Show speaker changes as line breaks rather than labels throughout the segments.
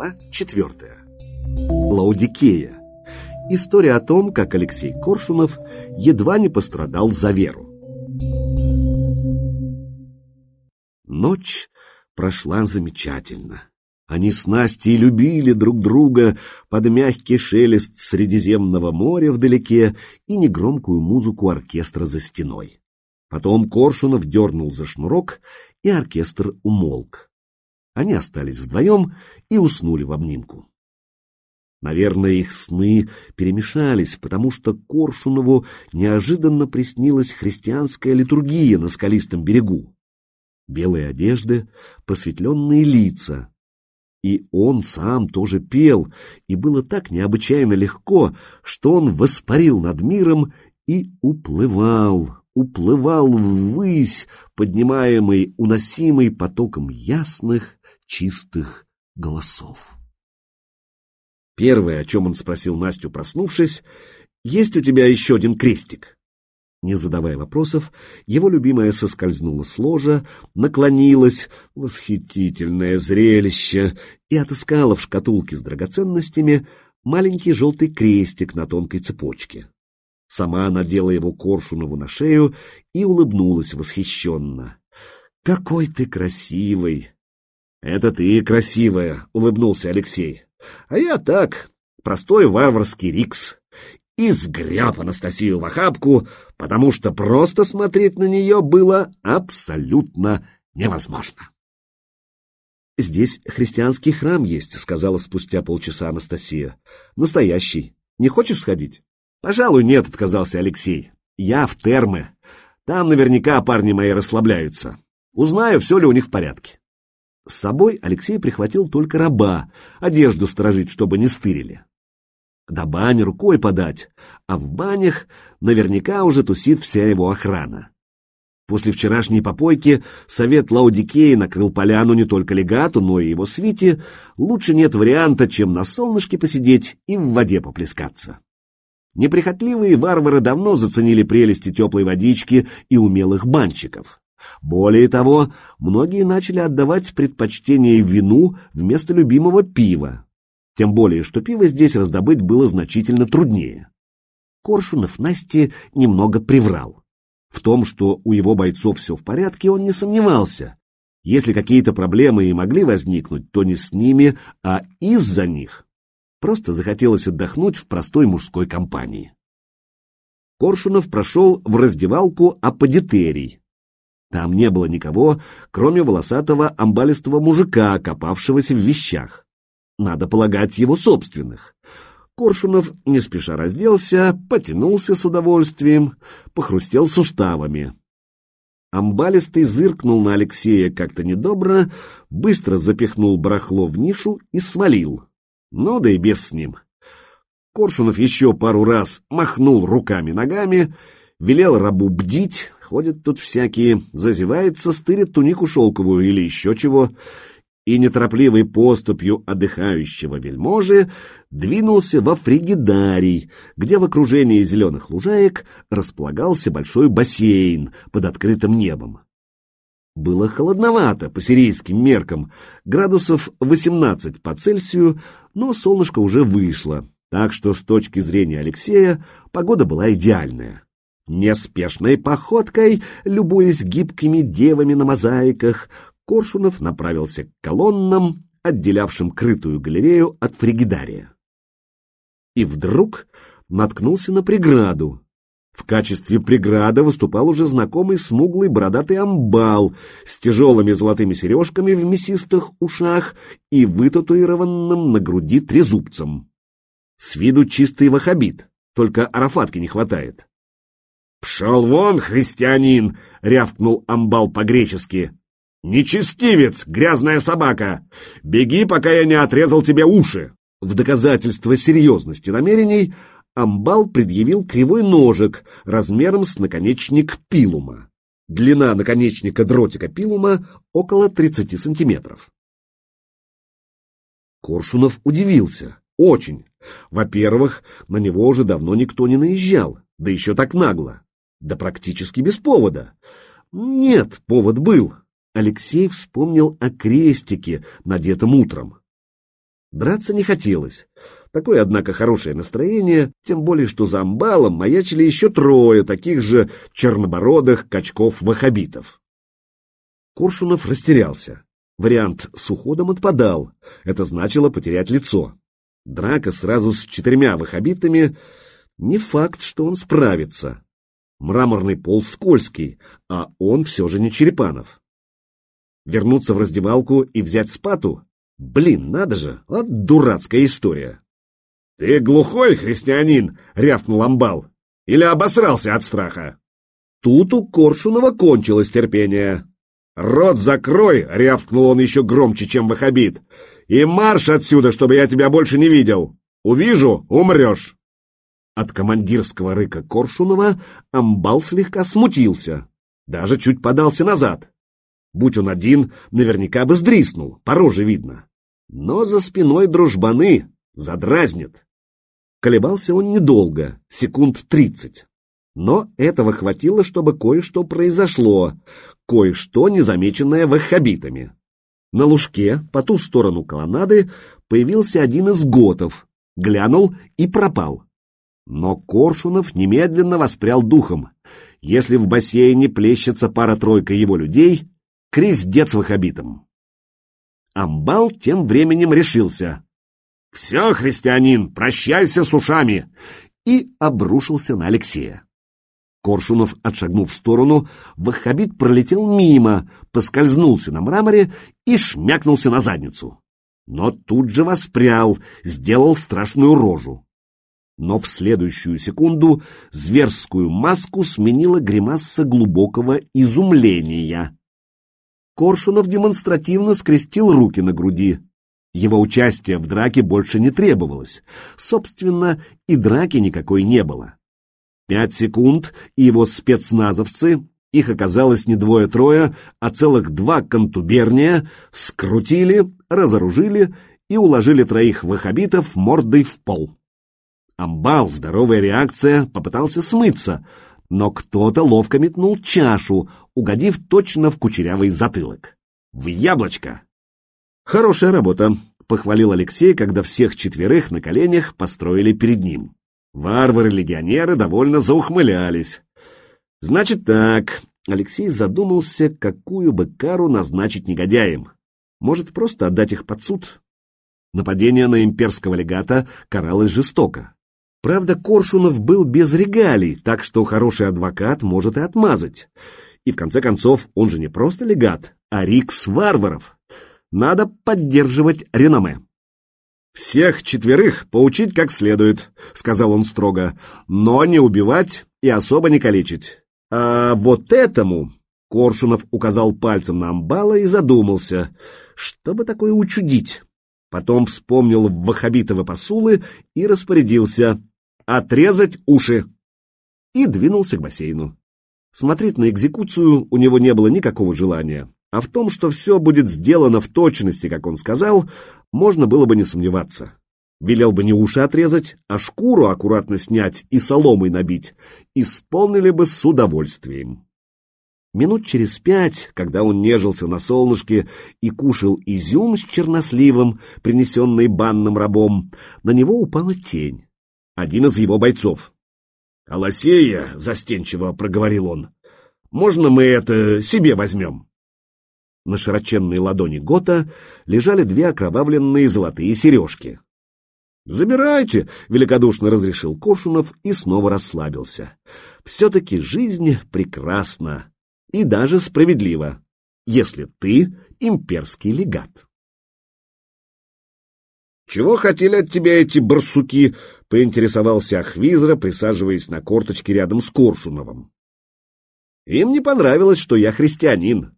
Глава четвертая. Лаудикея. История о том, как Алексей Коршунов едва не пострадал за веру. Ночь прошла замечательно. Они с Настей любили друг друга под мягкий шелест Средиземного моря вдалеке и негромкую музыку оркестра за стеной. Потом Коршунов дернул за шнурок, и оркестр умолк. Они остались вдвоем и уснули в обнимку. Наверное, их сны перемешались, потому что Коршунову неожиданно приснилась христианская литургия на скалистом берегу. Белые одежды, посветленные лица. И он сам тоже пел, и было так необычайно легко, что он воспарил над миром и уплывал, уплывал ввысь, поднимаемый, уносимый потоком ясных, чистых голосов. Первое, о чем он спросил Настю, проснувшись, «Есть у тебя еще один крестик?» Не задавая вопросов, его любимая соскользнула с ложа, наклонилась, восхитительное зрелище, и отыскала в шкатулке с драгоценностями маленький желтый крестик на тонкой цепочке. Сама надела его Коршунову на шею и улыбнулась восхищенно. «Какой ты красивый!» «Это ты красивая!» — улыбнулся Алексей. «А я так, простой варварский рикс!» И сгреб Анастасию в охапку, потому что просто смотреть на нее было абсолютно невозможно. «Здесь христианский храм есть», — сказала спустя полчаса Анастасия. «Настоящий. Не хочешь сходить?» «Пожалуй, нет», — отказался Алексей. «Я в термы. Там наверняка парни мои расслабляются. Узнаю, все ли у них в порядке». С собой Алексей прихватил только раба, одежду сторожить, чтобы не стырили. До бани рукой подать, а в банях наверняка уже тусит вся его охрана. После вчерашней попойки совет Лаудикеи накрыл поляну не только легату, но и его свите. Лучше нет варианта, чем на солнышке посидеть и в воде поплескаться. Неприхотливые варвары давно заценили прелести теплой водички и умелых банщиков. Более того, многие начали отдавать предпочтение вину вместо любимого пива. Тем более, что пиво здесь раздобыть было значительно труднее. Коршунов Насте немного приврал. В том, что у его бойцов все в порядке, он не сомневался. Если какие-то проблемы и могли возникнуть, то не с ними, а из-за них. Просто захотелось отдохнуть в простой мужской компании. Коршунов прошел в раздевалку аподитерий. Там не было никого, кроме волосатого амбалистого мужика, копавшегося в вещах. Надо полагать, его собственных. Коршунов не спеша разделся, потянулся с удовольствием, похрустел суставами. Амбалистый зыркнул на Алексея как-то недобро, быстро запихнул барахло в нишу и свалил. Ну да и без с ним. Коршунов еще пару раз махнул руками-ногами, велел рабу бдить, ходят тут всякие, зазевается, стырит тунику шелковую или еще чего, и неторопливой поступью отдыхающего вельможи двинулся во фригидарий, где в окружении зеленых лужаек располагался большой бассейн под открытым небом. Было холодновато по сирийским меркам, градусов 18 по Цельсию, но солнышко уже вышло, так что с точки зрения Алексея погода была идеальная. Неспешной походкой, любуясь гибкими девами на мозаиках, Коршунов направился к колоннам, отделявшим крытую галерею от фригидария. И вдруг наткнулся на преграду. В качестве преграды выступал уже знакомый смуглый бородатый амбал с тяжелыми золотыми сережками в мясистых ушах и вытатуированным на груди трезубцем. С виду чистый вахабит, только арафатки не хватает. «Пшел вон, христианин!» — рявкнул амбал по-гречески. «Нечестивец, грязная собака! Беги, пока я не отрезал тебе уши!» В доказательство серьезности намерений Амбал предъявил кривой ножик размером с наконечник пилума. Длина наконечника дротика пилума около 30 сантиметров. Коршунов удивился. Очень. Во-первых, на него уже давно никто не наезжал, да еще так нагло. Да практически без повода. Нет, повод был. Алексей вспомнил о крестике, надетом утром. Драться не хотелось. Такое, однако, хорошее настроение, тем более, что за амбалом маячили еще трое таких же чернобородых качков-вахабитов. Куршунов растерялся. Вариант с уходом отпадал. Это значило потерять лицо. Драка сразу с четырьмя вахабитами — не факт, что он справится. Мраморный пол скользкий, а он все же не Черепанов. Вернуться в раздевалку и взять спату? Блин, надо же, вот дурацкая история. «Ты глухой, христианин?» — рявкнул амбал. «Или обосрался от страха?» Тут у Коршунова кончилось терпение. «Рот закрой!» — рявкнул он еще громче, чем вахабит. «И марш отсюда, чтобы я тебя больше не видел! Увижу — умрешь!» От командирского рыка Коршунова амбал слегка смутился, даже чуть подался назад. Будь он один, наверняка бы сдриснул, по роже видно. Но за спиной дружбаны задразнит. Колебался он недолго, секунд тридцать. Но этого хватило, чтобы кое-что произошло, кое-что незамеченное ваххабитами. На лужке, по ту сторону колоннады, появился один из готов, глянул и пропал. Но Коршунов немедленно воспрял духом. Если в бассейне плещется пара-тройка его людей, крездец ваххабитам. Амбал тем временем решился. «Все, христианин, прощайся с ушами!» и обрушился на Алексея. Коршунов, отшагнув в сторону, ваххабит пролетел мимо, поскользнулся на мраморе и шмякнулся на задницу. Но тут же воспрял, сделал страшную рожу. Но в следующую секунду зверскую маску сменила гримаса глубокого изумления. Коршунов демонстративно скрестил руки на груди. Его участие в драке больше не требовалось. Собственно, и драки никакой не было. Пять секунд, и его спецназовцы, их оказалось не двое-трое, а целых два контуберния, скрутили, разоружили и уложили троих вахабитов мордой в пол. Амбал, здоровая реакция, попытался смыться, но кто-то ловко метнул чашу, угодив точно в кучерявый затылок. В яблочко! «Хорошая работа», — похвалил Алексей, когда всех четверых на коленях построили перед ним. Варвары-легионеры довольно заухмылялись. «Значит так», — Алексей задумался, какую бы кару назначить негодяям. Может, просто отдать их под суд? Нападение на имперского легата каралось жестоко. Правда, Коршунов был без регалий, так что хороший адвокат может и отмазать. И в конце концов, он же не просто легат, а рикс варваров. Надо поддерживать реноме. «Всех четверых поучить как следует», — сказал он строго, — «но не убивать и особо не калечить. А вот этому...» — Коршунов указал пальцем на амбала и задумался, что бы такое учудить. Потом вспомнил вахабитовы посулы и распорядился «отрезать уши» и двинулся к бассейну. Смотреть на экзекуцию у него не было никакого желания. А в том, что все будет сделано в точности, как он сказал, можно было бы не сомневаться. Велел бы не уши отрезать, а шкуру аккуратно снять и соломой набить. Исполнили бы с удовольствием. Минут через пять, когда он нежился на солнышке и кушал изюм с черносливом, принесенный банным рабом, на него упала тень. Один из его бойцов. «Алосея», — застенчиво проговорил он, — «можно мы это себе возьмем?» На широченной ладони Гота лежали две окровавленные золотые сережки. «Забирайте!» — великодушно разрешил Коршунов и снова расслабился. «Все-таки жизнь прекрасна и даже справедлива, если ты имперский легат». «Чего хотели от тебя эти барсуки?» — поинтересовался Ахвизра, присаживаясь на корточке рядом с Коршуновым. «Им не понравилось, что я христианин.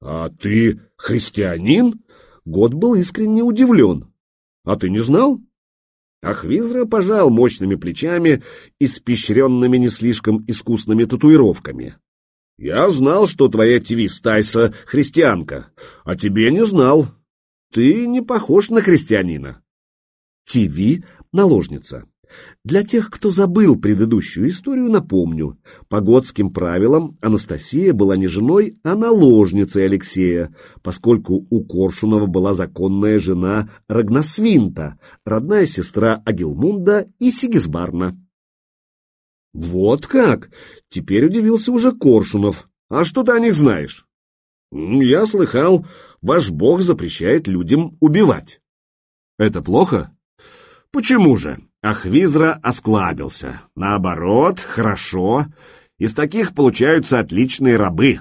«А ты христианин?» Год был искренне удивлен. «А ты не знал?» Ахвизра пожал мощными плечами, испещренными не слишком искусными татуировками. «Я знал, что твоя Тивистайса христианка, а тебе не знал. Ты не похож на христианина». Тиви — наложница. Для тех, кто забыл предыдущую историю, напомню. По готским правилам Анастасия была не женой, а наложницей Алексея, поскольку у Коршунова была законная жена Рагнасвинта, родная сестра Агилмунда и Сигизбарна. Вот как! Теперь удивился уже Коршунов. А что ты о них знаешь? Я слыхал, ваш бог запрещает людям убивать. Это плохо? Почему же? Ахвизра осклабился. Наоборот, хорошо. Из таких получаются отличные рабы.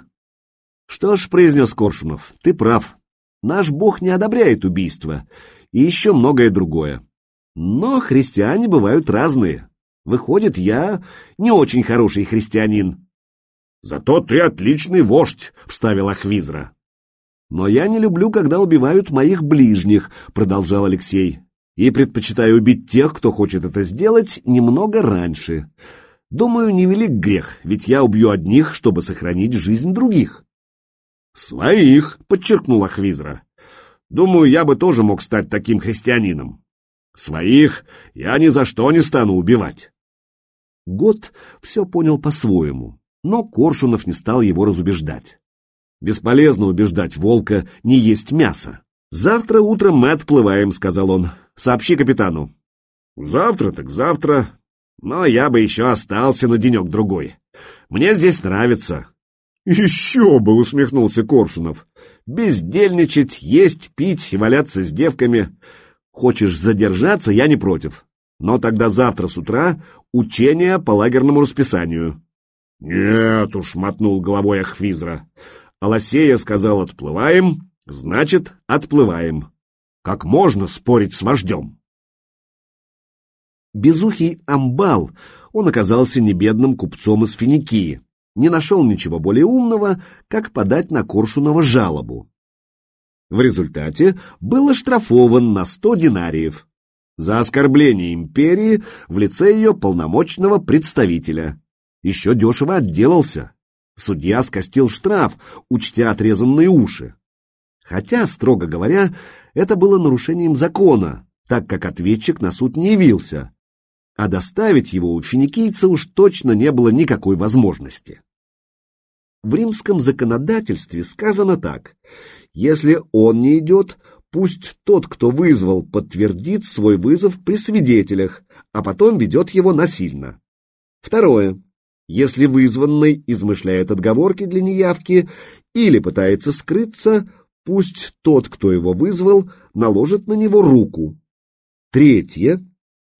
Что ж, произнес Коршунов, ты прав. Наш бог не одобряет убийства. И еще многое другое. Но христиане бывают разные. Выходит, я не очень хороший христианин. Зато ты отличный вождь, вставил Ахвизра. Но я не люблю, когда убивают моих ближних, продолжал Алексей и предпочитаю убить тех, кто хочет это сделать, немного раньше. Думаю, невелик грех, ведь я убью одних, чтобы сохранить жизнь других. «Своих», — подчеркнул Ахвизра. «Думаю, я бы тоже мог стать таким христианином. Своих я ни за что не стану убивать». Год все понял по-своему, но Коршунов не стал его разубеждать. Бесполезно убеждать волка не есть мясо. «Завтра утром мы отплываем», — сказал он. «Сообщи капитану». «Завтра так завтра. Но я бы еще остался на денек-другой. Мне здесь нравится». «Еще бы!» — усмехнулся Коршунов. «Бездельничать, есть, пить и валяться с девками. Хочешь задержаться, я не против. Но тогда завтра с утра учение по лагерному расписанию». «Нет уж», — мотнул головой Ахвизра. Алосея сказал «отплываем», Значит, отплываем. Как можно спорить с вождем? Безухий Амбал, он оказался небедным купцом из Финикии, не нашел ничего более умного, как подать на Коршунова жалобу. В результате был оштрафован на сто динариев за оскорбление империи в лице ее полномочного представителя. Еще дешево отделался. Судья скостил штраф, учтя отрезанные уши. Хотя, строго говоря, это было нарушением закона, так как ответчик на суд не явился, а доставить его у финикийца уж точно не было никакой возможности. В римском законодательстве сказано так, если он не идет, пусть тот, кто вызвал, подтвердит свой вызов при свидетелях, а потом ведет его насильно. Второе. Если вызванный измышляет отговорки для неявки или пытается скрыться, Пусть тот, кто его вызвал, наложит на него руку. Третье.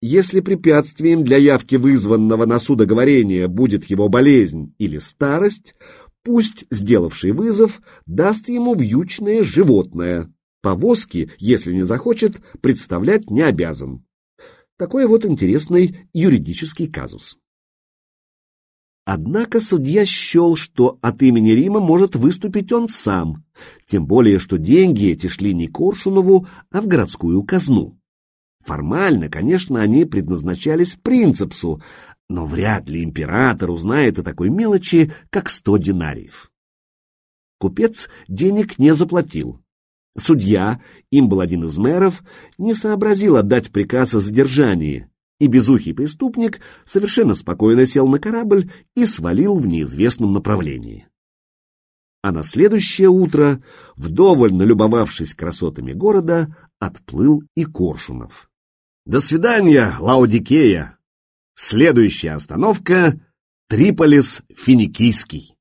Если препятствием для явки вызванного на судоговорение будет его болезнь или старость, пусть сделавший вызов даст ему вьючное животное. Повозки, если не захочет, представлять не обязан. Такой вот интересный юридический казус. Однако судья счел, что от имени Рима может выступить он сам, тем более, что деньги эти шли не Коршунову, а в городскую казну. Формально, конечно, они предназначались принципсу, но вряд ли император узнает о такой мелочи, как сто динариев. Купец денег не заплатил. Судья, им был один из мэров, не сообразил отдать приказ о задержании, и безухий преступник совершенно спокойно сел на корабль и свалил в неизвестном направлении. А на следующее утро, вдоволь налюбовавшись красотами города, отплыл и Коршунов. До свидания, Лаудикея! Следующая остановка — Триполис Финикийский.